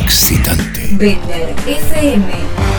excitante. Vender FM.